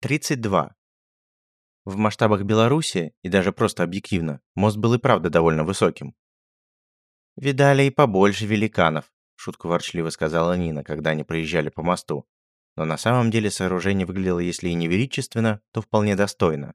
32. В масштабах Беларуси, и даже просто объективно, мост был и правда довольно высоким. «Видали и побольше великанов», – шутку ворчливо сказала Нина, когда они проезжали по мосту. Но на самом деле сооружение выглядело, если и не величественно, то вполне достойно.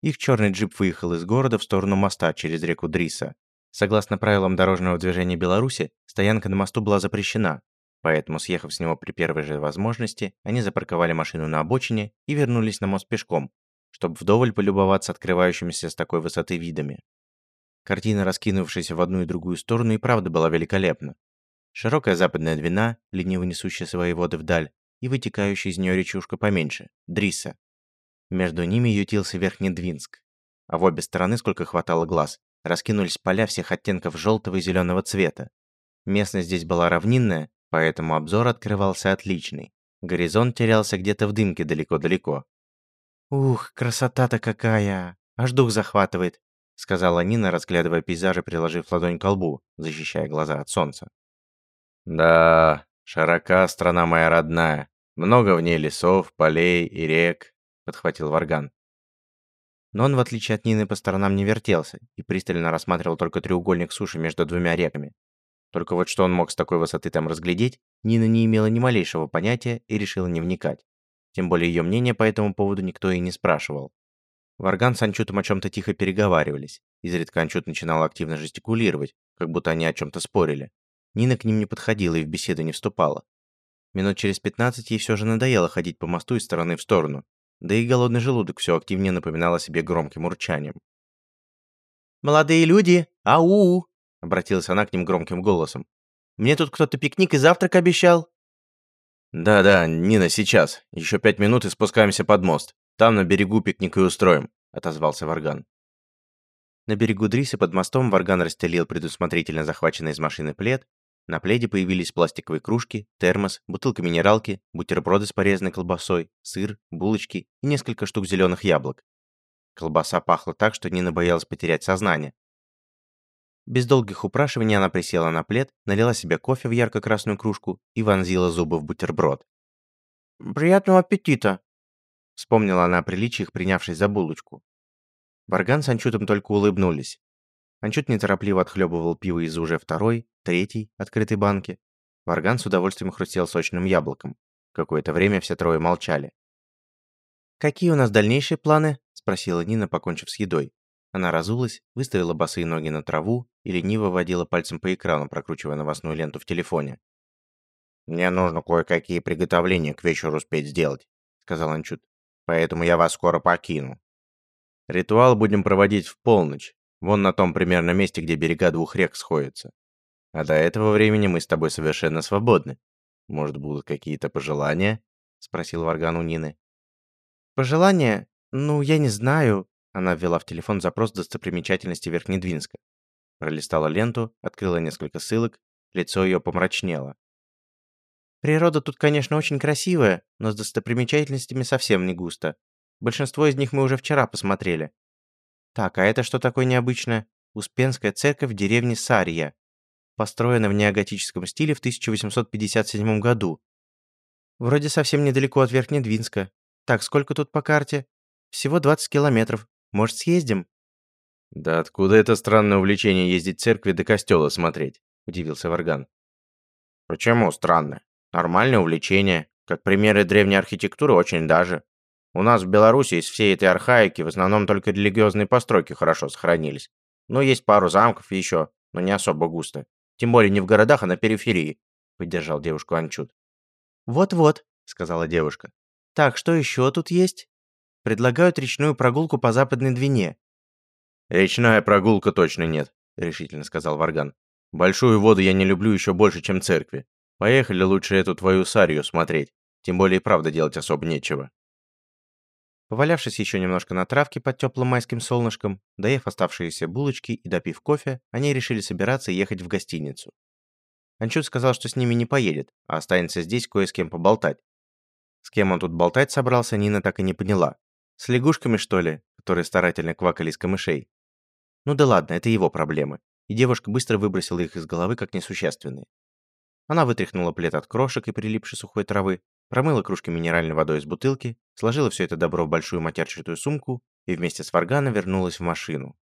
Их черный джип выехал из города в сторону моста через реку Дриса. Согласно правилам дорожного движения Беларуси, стоянка на мосту была запрещена, поэтому, съехав с него при первой же возможности, они запарковали машину на обочине и вернулись на мост пешком, чтобы вдоволь полюбоваться открывающимися с такой высоты видами. Картина, раскинувшаяся в одну и другую сторону, и правда была великолепна. Широкая западная двина, лениво несущая свои воды вдаль, и вытекающая из нее речушка поменьше – Дриса. Между ними ютился Верхний Двинск. А в обе стороны, сколько хватало глаз, раскинулись поля всех оттенков желтого и зеленого цвета. Местность здесь была равнинная, поэтому обзор открывался отличный. Горизонт терялся где-то в дымке далеко-далеко, «Ух, красота-то какая! Аж дух захватывает», — сказала Нина, разглядывая пейзажи, приложив ладонь к лбу, защищая глаза от солнца. «Да, широка страна моя родная. Много в ней лесов, полей и рек», — подхватил Варган. Но он, в отличие от Нины, по сторонам не вертелся и пристально рассматривал только треугольник суши между двумя реками. Только вот что он мог с такой высоты там разглядеть, Нина не имела ни малейшего понятия и решила не вникать. Тем более ее мнение по этому поводу никто и не спрашивал. Варган с Анчутом о чем-то тихо переговаривались. Изредка Анчут начинал активно жестикулировать, как будто они о чем-то спорили. Нина к ним не подходила и в беседу не вступала. Минут через 15 ей все же надоело ходить по мосту из стороны в сторону, да и голодный желудок все активнее напоминал о себе громким урчанием. «Молодые люди! Ау!» — обратилась она к ним громким голосом. «Мне тут кто-то пикник и завтрак обещал!» «Да-да, Нина, сейчас. Еще пять минут и спускаемся под мост. Там на берегу пикник и устроим», — отозвался Варган. На берегу Дрисы под мостом Варган расстелил предусмотрительно захваченный из машины плед. На пледе появились пластиковые кружки, термос, бутылка минералки, бутерброды с порезанной колбасой, сыр, булочки и несколько штук зеленых яблок. Колбаса пахла так, что Нина боялась потерять сознание, без долгих упрашиваний она присела на плед, налила себе кофе в ярко-красную кружку и вонзила зубы в бутерброд. «Приятного аппетита!» Вспомнила она о приличиях, принявшись за булочку. Варган с Анчутом только улыбнулись. Анчут неторопливо отхлебывал пиво из уже второй, третьей, открытой банки. Варган с удовольствием хрустел сочным яблоком. Какое-то время все трое молчали. «Какие у нас дальнейшие планы?» – спросила Нина, покончив с едой. Она разулась, выставила босые ноги на траву и лениво водила пальцем по экрану, прокручивая новостную ленту в телефоне. «Мне нужно кое-какие приготовления к вечеру успеть сделать», — сказал Анчут. «Поэтому я вас скоро покину. Ритуал будем проводить в полночь, вон на том примерно месте, где берега двух рек сходятся. А до этого времени мы с тобой совершенно свободны. Может, будут какие-то пожелания?» — спросил Варган у Нины. «Пожелания? Ну, я не знаю», она ввела в телефон запрос достопримечательности Верхнедвинска. Пролистала ленту, открыла несколько ссылок, лицо ее помрачнело. Природа тут, конечно, очень красивая, но с достопримечательностями совсем не густо. Большинство из них мы уже вчера посмотрели. Так, а это что такое необычное? Успенская церковь в деревне Сария. Построена в неоготическом стиле в 1857 году. Вроде совсем недалеко от Верхнедвинска. Так, сколько тут по карте? Всего 20 километров. Может, съездим?» «Да откуда это странное увлечение ездить в церкви до костела смотреть?» – удивился Варган. «Почему странное? Нормальное увлечение. Как примеры древней архитектуры очень даже. У нас в Беларуси из всей этой архаики в основном только религиозные постройки хорошо сохранились. Ну, есть пару замков еще, но не особо густо. Тем более не в городах, а на периферии», – поддержал девушку Анчут. «Вот-вот», – сказала девушка. «Так, что еще тут есть?» Предлагают речную прогулку по Западной Двине». «Речная прогулка точно нет», — решительно сказал Варган. «Большую воду я не люблю еще больше, чем церкви. Поехали лучше эту твою сарью смотреть. Тем более и правда делать особо нечего». Повалявшись еще немножко на травке под теплым майским солнышком, доев оставшиеся булочки и допив кофе, они решили собираться и ехать в гостиницу. Анчут сказал, что с ними не поедет, а останется здесь кое с кем поболтать. С кем он тут болтать собрался, Нина так и не поняла. С лягушками, что ли, которые старательно квакали из камышей? Ну да ладно, это его проблемы. И девушка быстро выбросила их из головы как несущественные. Она вытряхнула плед от крошек и прилипшей сухой травы, промыла кружки минеральной водой из бутылки, сложила все это добро в большую матерчатую сумку и вместе с Варганом вернулась в машину.